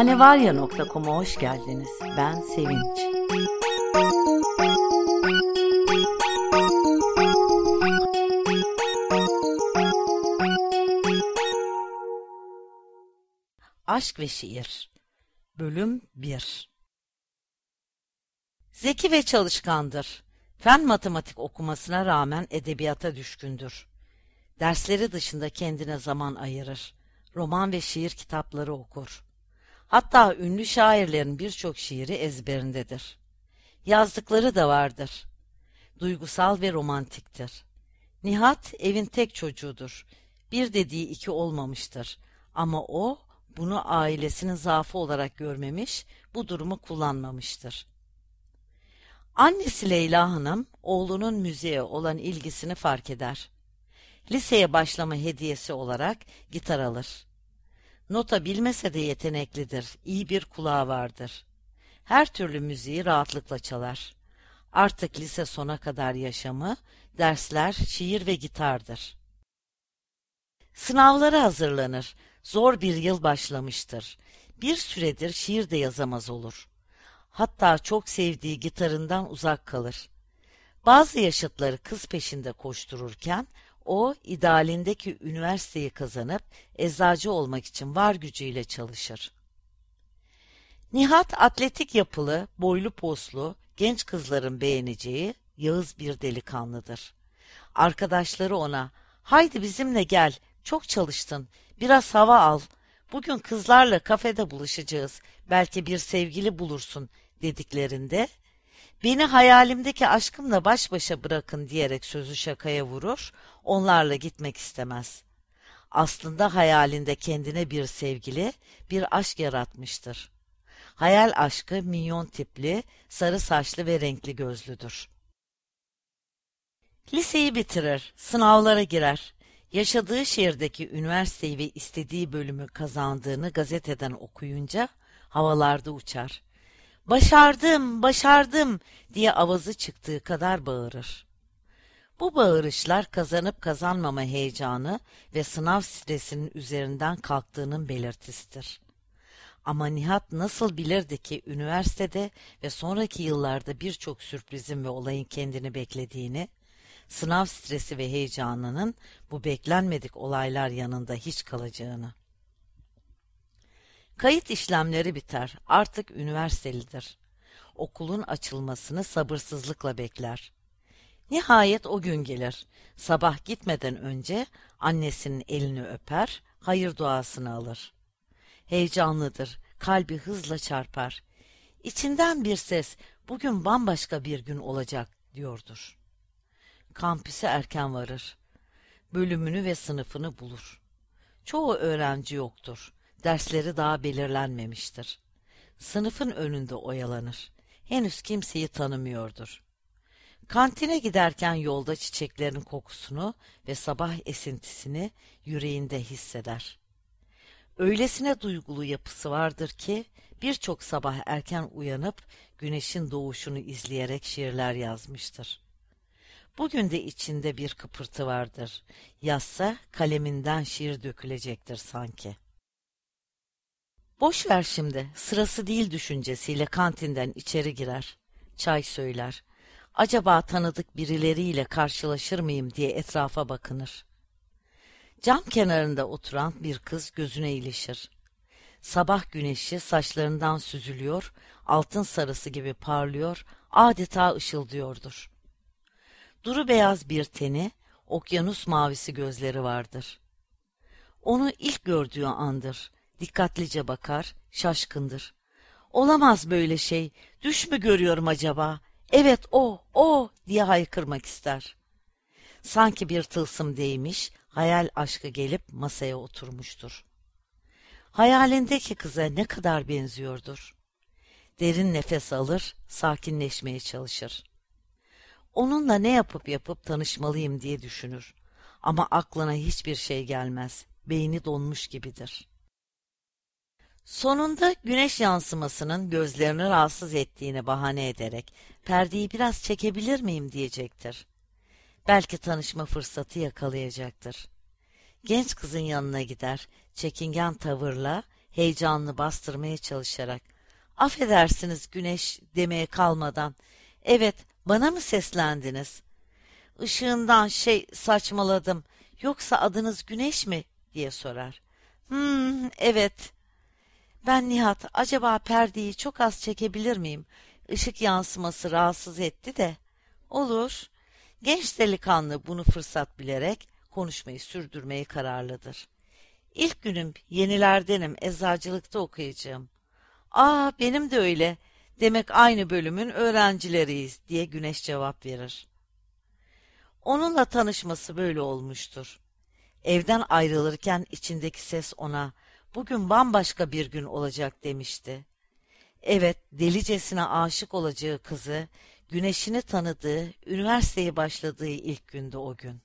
Hanevarya.com'a hoş geldiniz. Ben Sevinç. Aşk ve Şiir Bölüm 1 Zeki ve çalışkandır. Fen matematik okumasına rağmen edebiyata düşkündür. Dersleri dışında kendine zaman ayırır. Roman ve şiir kitapları okur. Hatta ünlü şairlerin birçok şiiri ezberindedir. Yazdıkları da vardır. Duygusal ve romantiktir. Nihat evin tek çocuğudur. Bir dediği iki olmamıştır. Ama o bunu ailesinin zaafı olarak görmemiş, bu durumu kullanmamıştır. Annesi Leyla Hanım, oğlunun müziğe olan ilgisini fark eder. Liseye başlama hediyesi olarak gitar alır. Nota bilmese de yeteneklidir, iyi bir kulağı vardır. Her türlü müziği rahatlıkla çalar. Artık lise sona kadar yaşamı, dersler, şiir ve gitardır. Sınavlara hazırlanır. Zor bir yıl başlamıştır. Bir süredir şiir de yazamaz olur. Hatta çok sevdiği gitarından uzak kalır. Bazı yaşıtları kız peşinde koştururken o idealindeki üniversiteyi kazanıp eczacı olmak için var gücüyle çalışır. Nihat atletik yapılı, boylu poslu, genç kızların beğeneceği yağız bir delikanlıdır. Arkadaşları ona, haydi bizimle gel, çok çalıştın, biraz hava al, bugün kızlarla kafede buluşacağız, belki bir sevgili bulursun dediklerinde, beni hayalimdeki aşkımla baş başa bırakın diyerek sözü şakaya vurur, onlarla gitmek istemez. Aslında hayalinde kendine bir sevgili, bir aşk yaratmıştır. Hayal aşkı minyon tipli, sarı saçlı ve renkli gözlüdür. Liseyi bitirir, sınavlara girer. Yaşadığı şehirdeki üniversiteyi ve istediği bölümü kazandığını gazeteden okuyunca havalarda uçar. Başardım, başardım diye avazı çıktığı kadar bağırır. Bu bağırışlar kazanıp kazanmama heyecanı ve sınav stresinin üzerinden kalktığının belirtisidir. Ama Nihat nasıl bilirdi ki üniversitede ve sonraki yıllarda birçok sürprizin ve olayın kendini beklediğini, sınav stresi ve heyecanının bu beklenmedik olaylar yanında hiç kalacağını. Kayıt işlemleri biter, artık üniversitelidir. Okulun açılmasını sabırsızlıkla bekler. Nihayet o gün gelir. Sabah gitmeden önce annesinin elini öper, hayır duasını alır. Heyecanlıdır, kalbi hızla çarpar. İçinden bir ses, bugün bambaşka bir gün olacak diyordur. Kampüse erken varır. Bölümünü ve sınıfını bulur. Çoğu öğrenci yoktur. Dersleri daha belirlenmemiştir. Sınıfın önünde oyalanır. Henüz kimseyi tanımıyordur. Kantine giderken yolda çiçeklerin kokusunu ve sabah esintisini yüreğinde hisseder. Öylesine duygulu yapısı vardır ki birçok sabah erken uyanıp güneşin doğuşunu izleyerek şiirler yazmıştır. Bugün de içinde bir kıpırtı vardır. Yazsa kaleminden şiir dökülecektir sanki. Boş ver şimdi, sırası değil düşüncesiyle kantinden içeri girer. Çay söyler. Acaba tanıdık birileriyle karşılaşır mıyım diye etrafa bakınır. Cam kenarında oturan bir kız gözüne ilişir. Sabah güneşi saçlarından süzülüyor, altın sarısı gibi parlıyor, adeta ışıldıyordur. Duru beyaz bir teni, okyanus mavisi gözleri vardır. Onu ilk gördüğü andır. Dikkatlice bakar, şaşkındır. Olamaz böyle şey, düş mü görüyorum acaba? Evet o, o diye haykırmak ister. Sanki bir tılsım değmiş, hayal aşkı gelip masaya oturmuştur. Hayalindeki kıza ne kadar benziyordur. Derin nefes alır, sakinleşmeye çalışır. Onunla ne yapıp yapıp tanışmalıyım diye düşünür. Ama aklına hiçbir şey gelmez. Beyni donmuş gibidir. Sonunda güneş yansımasının gözlerini rahatsız ettiğini bahane ederek perdeyi biraz çekebilir miyim diyecektir. Belki tanışma fırsatı yakalayacaktır. Genç kızın yanına gider, çekingen tavırla heyecanını bastırmaya çalışarak. Affedersiniz güneş demeye kalmadan. Evet, bana mı seslendiniz? Işığından şey saçmaladım. Yoksa adınız Güneş mi? diye sorar. Hmm, evet. Ben Nihat, acaba perdeyi çok az çekebilir miyim? Işık yansıması rahatsız etti de. Olur. Genç delikanlı bunu fırsat bilerek konuşmayı sürdürmeyi kararlıdır. İlk günüm yenilerdenim, eczacılıkta okuyacağım. Aa benim de öyle. Demek aynı bölümün öğrencileriyiz diye Güneş cevap verir. Onunla tanışması böyle olmuştur. Evden ayrılırken içindeki ses ona bugün bambaşka bir gün olacak demişti. Evet, delicesine aşık olacağı kızı, güneşini tanıdığı, üniversiteye başladığı ilk günde o gün.